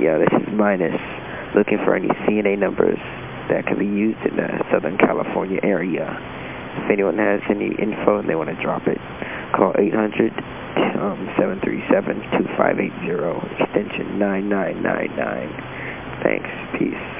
Yeah, this is Minus, looking for any CNA numbers that can be used in the Southern California area. If anyone has any info and they want to drop it, call 800-737-2580, um, extension 9999. Thanks. Peace.